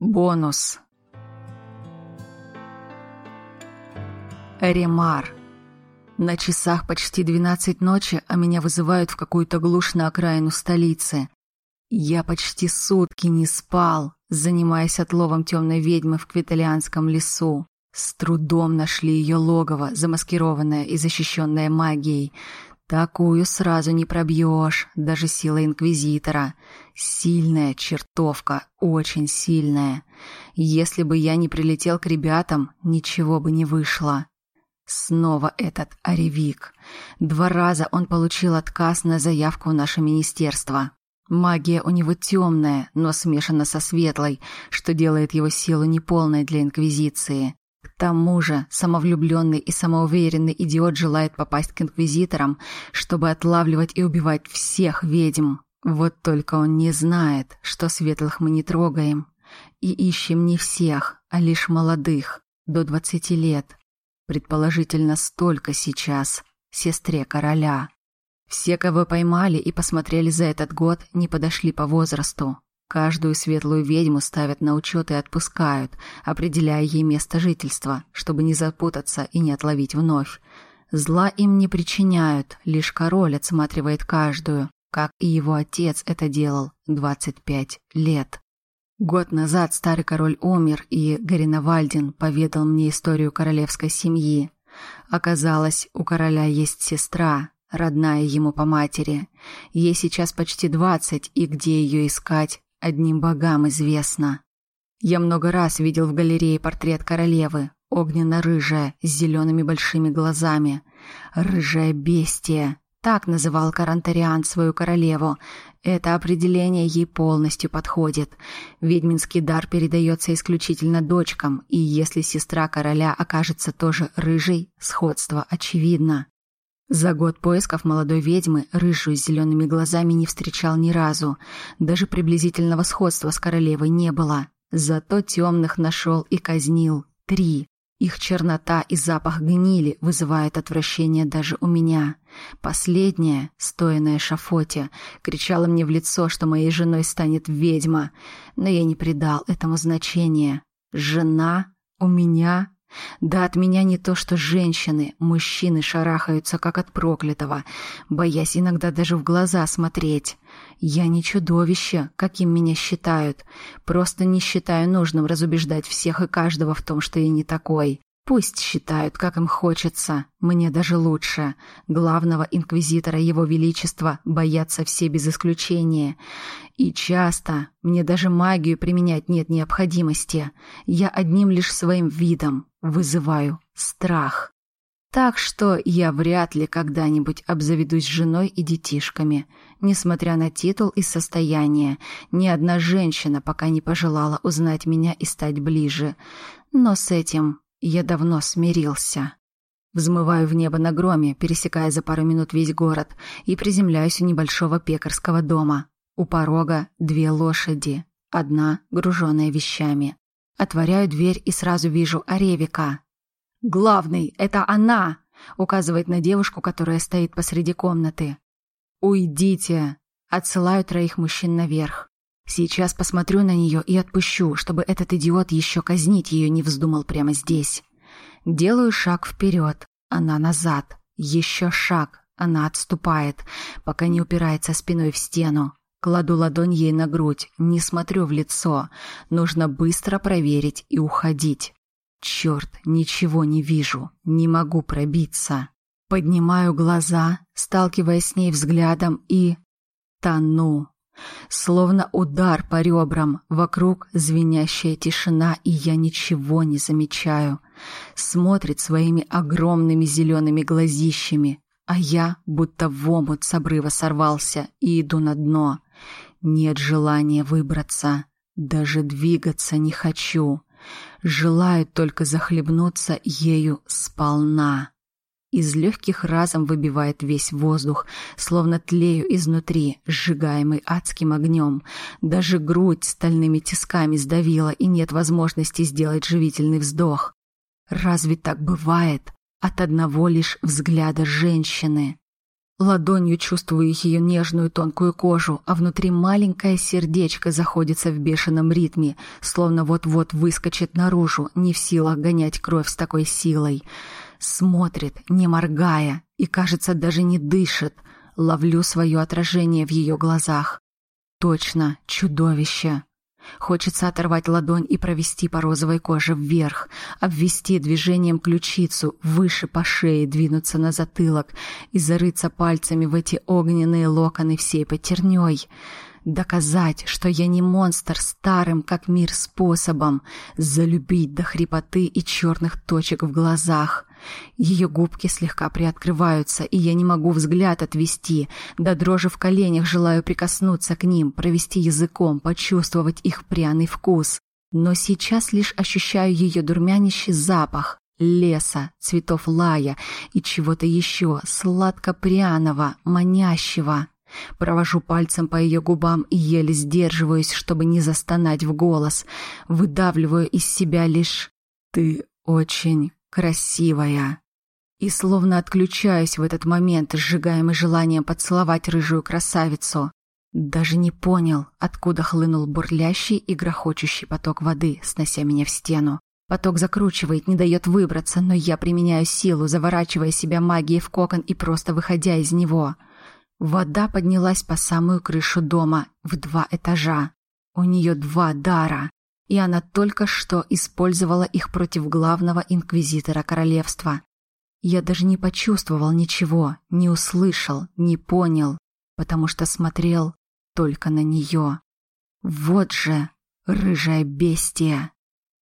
Бонус. Ремар. На часах почти двенадцать ночи, а меня вызывают в какую-то глушь на окраину столицы. Я почти сутки не спал, занимаясь отловом темной ведьмы в Квиталианском лесу. С трудом нашли ее логово, замаскированное и защищенное магией. Такую сразу не пробьешь, даже силой инквизитора. Сильная чертовка, очень сильная. Если бы я не прилетел к ребятам, ничего бы не вышло. Снова этот оревик. Два раза он получил отказ на заявку в наше министерство. Магия у него темная, но смешана со светлой, что делает его силу неполной для Инквизиции. К тому же самовлюбленный и самоуверенный идиот желает попасть к Инквизиторам, чтобы отлавливать и убивать всех ведьм. Вот только он не знает, что светлых мы не трогаем. И ищем не всех, а лишь молодых, до двадцати лет. Предположительно, столько сейчас, сестре короля. Все, кого поймали и посмотрели за этот год, не подошли по возрасту. Каждую светлую ведьму ставят на учет и отпускают, определяя ей место жительства, чтобы не запутаться и не отловить вновь. Зла им не причиняют, лишь король отсматривает каждую, как и его отец это делал 25 лет. Год назад старый король умер, и Гариновальдин поведал мне историю королевской семьи. Оказалось, у короля есть сестра, родная ему по матери. Ей сейчас почти двадцать, и где ее искать, одним богам известно. Я много раз видел в галерее портрет королевы, огненно-рыжая, с зелеными большими глазами. Рыжая бестия. Так называл Карантариан свою королеву. Это определение ей полностью подходит. Ведьминский дар передается исключительно дочкам, и если сестра короля окажется тоже рыжей, сходство очевидно. За год поисков молодой ведьмы рыжую с зелеными глазами не встречал ни разу. Даже приблизительного сходства с королевой не было. Зато темных нашел и казнил. Три. Их чернота и запах гнили вызывают отвращение даже у меня. Последняя, стоя на эшафоте, кричала мне в лицо, что моей женой станет ведьма. Но я не придал этому значения. Жена? У меня? Да от меня не то что женщины, мужчины шарахаются, как от проклятого, боясь иногда даже в глаза смотреть. Я не чудовище, каким меня считают. Просто не считаю нужным разубеждать всех и каждого в том, что я не такой. Пусть считают, как им хочется. Мне даже лучше. Главного инквизитора Его Величества боятся все без исключения. И часто мне даже магию применять нет необходимости. Я одним лишь своим видом вызываю страх. Так что я вряд ли когда-нибудь обзаведусь женой и детишками. Несмотря на титул и состояние, ни одна женщина пока не пожелала узнать меня и стать ближе. Но с этим я давно смирился. Взмываю в небо на громе, пересекая за пару минут весь город, и приземляюсь у небольшого пекарского дома. У порога две лошади, одна груженная вещами. Отворяю дверь и сразу вижу Аревика. «Главный, это она!» — указывает на девушку, которая стоит посреди комнаты. «Уйдите!» — отсылаю троих мужчин наверх. Сейчас посмотрю на нее и отпущу, чтобы этот идиот еще казнить ее не вздумал прямо здесь. Делаю шаг вперед, она назад. Еще шаг, она отступает, пока не упирается спиной в стену. Кладу ладонь ей на грудь, не смотрю в лицо. Нужно быстро проверить и уходить. Черт, ничего не вижу, не могу пробиться. Поднимаю глаза, сталкиваясь с ней взглядом и... Тону. Словно удар по ребрам, вокруг звенящая тишина, и я ничего не замечаю. Смотрит своими огромными зелеными глазищами, а я будто в омут с обрыва сорвался и иду на дно. Нет желания выбраться, даже двигаться не хочу. Желаю только захлебнуться ею сполна. Из легких разом выбивает весь воздух, словно тлею изнутри, сжигаемый адским огнем. Даже грудь стальными тисками сдавила, и нет возможности сделать живительный вздох. Разве так бывает от одного лишь взгляда женщины? Ладонью чувствую ее нежную тонкую кожу, а внутри маленькое сердечко заходится в бешеном ритме, словно вот-вот выскочит наружу, не в силах гонять кровь с такой силой. Смотрит, не моргая, и, кажется, даже не дышит. Ловлю свое отражение в ее глазах. Точно, чудовище. Хочется оторвать ладонь и провести по розовой коже вверх, обвести движением ключицу, выше по шее двинуться на затылок и зарыться пальцами в эти огненные локоны всей потерней. Доказать, что я не монстр старым, как мир, способом. Залюбить до хрипоты и черных точек в глазах. Ее губки слегка приоткрываются, и я не могу взгляд отвести. До дрожи в коленях желаю прикоснуться к ним, провести языком, почувствовать их пряный вкус. Но сейчас лишь ощущаю ее дурмянящий запах леса, цветов лая и чего-то еще сладко-пряного, манящего. Провожу пальцем по ее губам и еле сдерживаюсь, чтобы не застонать в голос. Выдавливаю из себя лишь «Ты очень красивая». И словно отключаюсь в этот момент, сжигаемый желанием поцеловать рыжую красавицу. Даже не понял, откуда хлынул бурлящий и грохочущий поток воды, снося меня в стену. Поток закручивает, не дает выбраться, но я применяю силу, заворачивая себя магией в кокон и просто выходя из него — Вода поднялась по самую крышу дома в два этажа. У нее два дара, и она только что использовала их против главного инквизитора королевства. Я даже не почувствовал ничего, не услышал, не понял, потому что смотрел только на нее. Вот же рыжая бестия.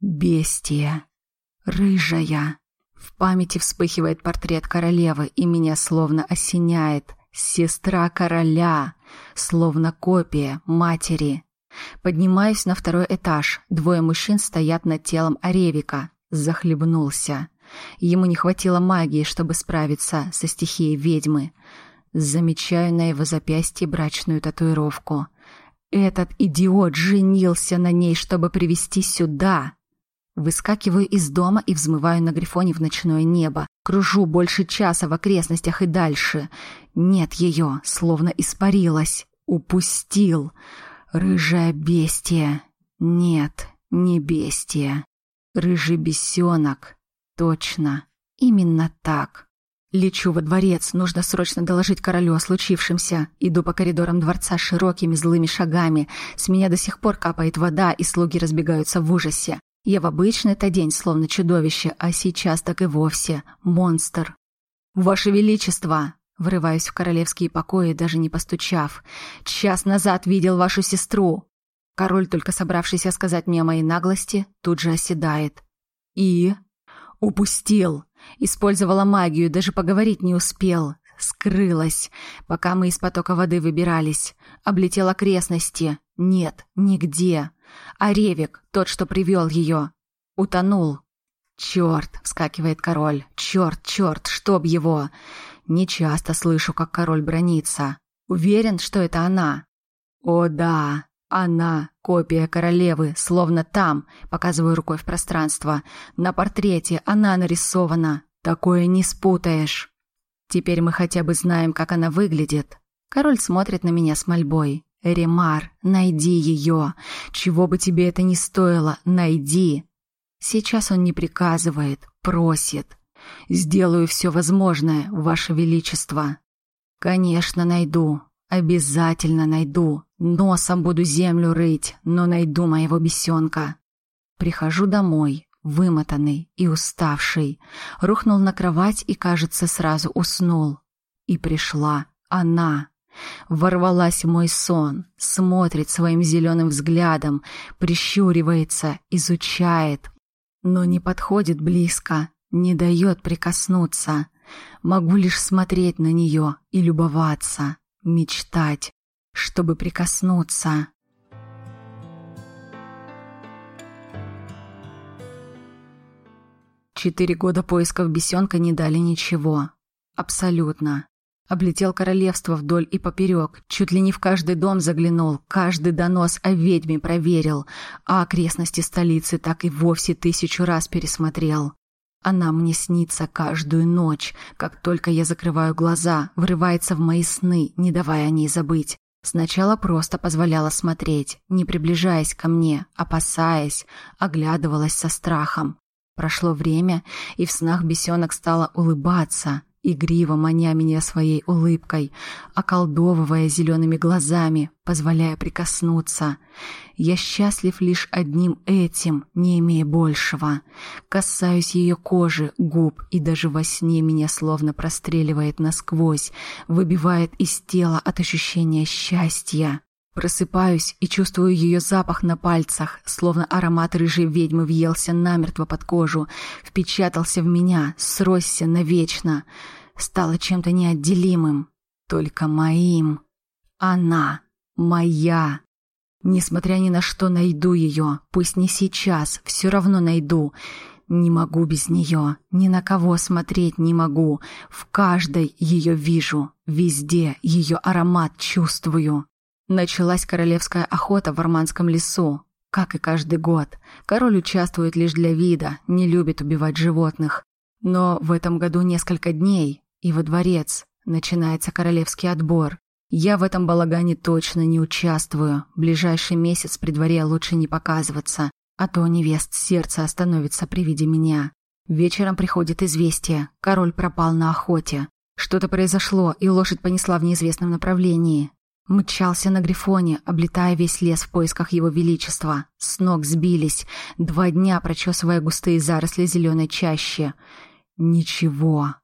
Бестия. Рыжая. В памяти вспыхивает портрет королевы, и меня словно осеняет. Сестра короля, словно копия матери. Поднимаюсь на второй этаж. Двое мужчин стоят над телом Аревика. Захлебнулся. Ему не хватило магии, чтобы справиться со стихией ведьмы. Замечаю на его запястье брачную татуировку. Этот идиот женился на ней, чтобы привести сюда. Выскакиваю из дома и взмываю на грифоне в ночное небо. Кружу больше часа в окрестностях и дальше. Нет ее, словно испарилась. Упустил. Рыжая бестия. Нет, не бестия. Рыжий бесенок. Точно. Именно так. Лечу во дворец, нужно срочно доложить королю о случившемся. Иду по коридорам дворца широкими злыми шагами. С меня до сих пор капает вода, и слуги разбегаются в ужасе. Я в обычный-то день словно чудовище, а сейчас так и вовсе монстр. «Ваше Величество!» Врываюсь в королевские покои, даже не постучав. «Час назад видел вашу сестру!» Король, только собравшийся сказать мне о моей наглости, тут же оседает. «И?» «Упустил!» Использовала магию, даже поговорить не успел. Скрылась, пока мы из потока воды выбирались. Облетел окрестности. Нет, нигде. А Ревик, тот, что привел ее, утонул. «Черт!» — вскакивает король. «Черт, черт, чтоб его!» Не часто слышу, как король бронится. Уверен, что это она. «О да, она, копия королевы, словно там», — показываю рукой в пространство. «На портрете она нарисована. Такое не спутаешь». Теперь мы хотя бы знаем, как она выглядит. Король смотрит на меня с мольбой. Ремар, найди ее. Чего бы тебе это ни стоило, найди. Сейчас он не приказывает, просит. Сделаю все возможное, Ваше Величество. Конечно, найду. Обязательно найду. Носом буду землю рыть, но найду моего бесенка. Прихожу домой, вымотанный и уставший. Рухнул на кровать и, кажется, сразу уснул. И пришла она. Ворвалась в мой сон, смотрит своим зеленым взглядом, прищуривается, изучает, но не подходит близко, не дает прикоснуться. Могу лишь смотреть на нее и любоваться, мечтать, чтобы прикоснуться. Четыре года поисков бесенка не дали ничего. Абсолютно. Облетел королевство вдоль и поперек, чуть ли не в каждый дом заглянул, каждый донос о ведьме проверил, а окрестности столицы так и вовсе тысячу раз пересмотрел. Она мне снится каждую ночь. Как только я закрываю глаза, врывается в мои сны, не давая о ней забыть. Сначала просто позволяла смотреть, не приближаясь ко мне, опасаясь, оглядывалась со страхом. Прошло время, и в снах бесенок стала улыбаться, игриво маня меня своей улыбкой, околдовывая зелеными глазами, позволяя прикоснуться. Я счастлив лишь одним этим, не имея большего. Касаюсь ее кожи, губ, и даже во сне меня словно простреливает насквозь, выбивает из тела от ощущения счастья. Просыпаюсь и чувствую ее запах на пальцах, словно аромат рыжей ведьмы въелся намертво под кожу, впечатался в меня, сросся навечно стало чем-то неотделимым, только моим. Она моя. Несмотря ни на что найду ее, пусть не сейчас, все равно найду. Не могу без нее, ни на кого смотреть не могу. В каждой ее вижу, везде ее аромат чувствую. Началась королевская охота в Арманском лесу. Как и каждый год. Король участвует лишь для вида, не любит убивать животных. Но в этом году несколько дней, и во дворец. Начинается королевский отбор. Я в этом балагане точно не участвую. Ближайший месяц при дворе лучше не показываться, а то невест сердце остановится при виде меня. Вечером приходит известие. Король пропал на охоте. Что-то произошло, и лошадь понесла в неизвестном направлении. Мчался на Грифоне, облетая весь лес в поисках его величества. С ног сбились, два дня прочесывая густые заросли зеленой чащи. Ничего.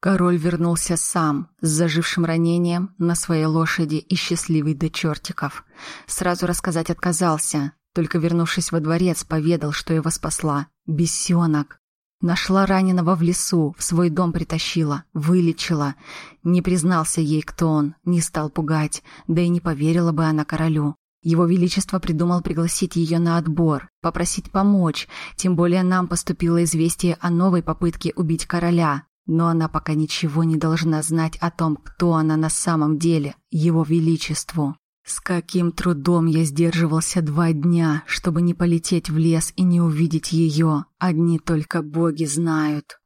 Король вернулся сам, с зажившим ранением, на своей лошади и счастливый до чертиков. Сразу рассказать отказался, только вернувшись во дворец, поведал, что его спасла. Бесенок. Нашла раненого в лесу, в свой дом притащила, вылечила. Не признался ей, кто он, не стал пугать, да и не поверила бы она королю. Его Величество придумал пригласить ее на отбор, попросить помочь, тем более нам поступило известие о новой попытке убить короля. Но она пока ничего не должна знать о том, кто она на самом деле, его величеству. С каким трудом я сдерживался два дня, чтобы не полететь в лес и не увидеть ее, одни только боги знают.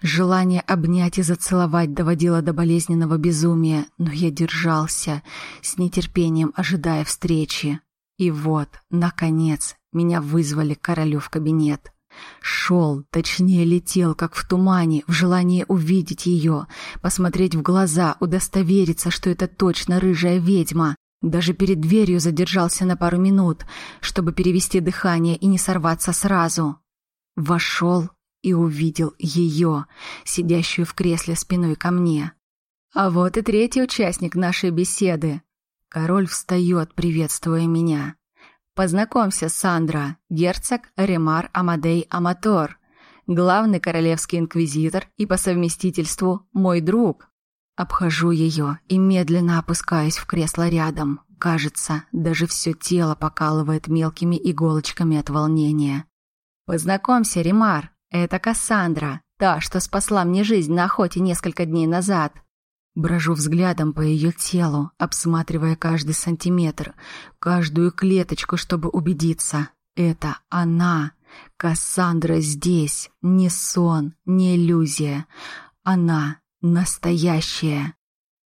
Желание обнять и зацеловать доводило до болезненного безумия, но я держался, с нетерпением ожидая встречи. И вот, наконец, меня вызвали к королю в кабинет. Шел, точнее летел, как в тумане, в желании увидеть ее, посмотреть в глаза, удостовериться, что это точно рыжая ведьма. Даже перед дверью задержался на пару минут, чтобы перевести дыхание и не сорваться сразу. Вошел и увидел ее, сидящую в кресле спиной ко мне. А вот и третий участник нашей беседы. Король встает, приветствуя меня. Познакомься, Сандра, герцог Ремар Амадей Аматор, главный королевский инквизитор и по совместительству мой друг. Обхожу ее и медленно опускаюсь в кресло рядом. Кажется, даже все тело покалывает мелкими иголочками от волнения. Познакомься, Ремар, это Кассандра, та, что спасла мне жизнь на охоте несколько дней назад. Брожу взглядом по ее телу, обсматривая каждый сантиметр, каждую клеточку, чтобы убедиться. Это она. Кассандра здесь. Не сон, не иллюзия. Она настоящая.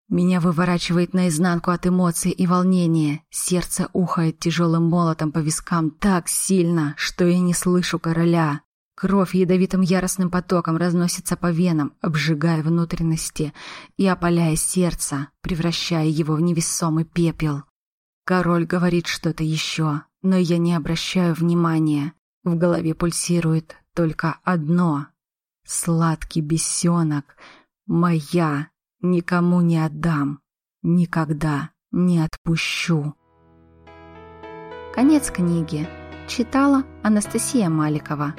Меня выворачивает наизнанку от эмоций и волнения. Сердце ухает тяжелым молотом по вискам так сильно, что я не слышу короля. Кровь ядовитым яростным потоком разносится по венам, обжигая внутренности и опаляя сердце, превращая его в невесомый пепел. Король говорит что-то еще, но я не обращаю внимания. В голове пульсирует только одно. Сладкий бесенок. Моя. Никому не отдам. Никогда не отпущу. Конец книги. Читала Анастасия Маликова.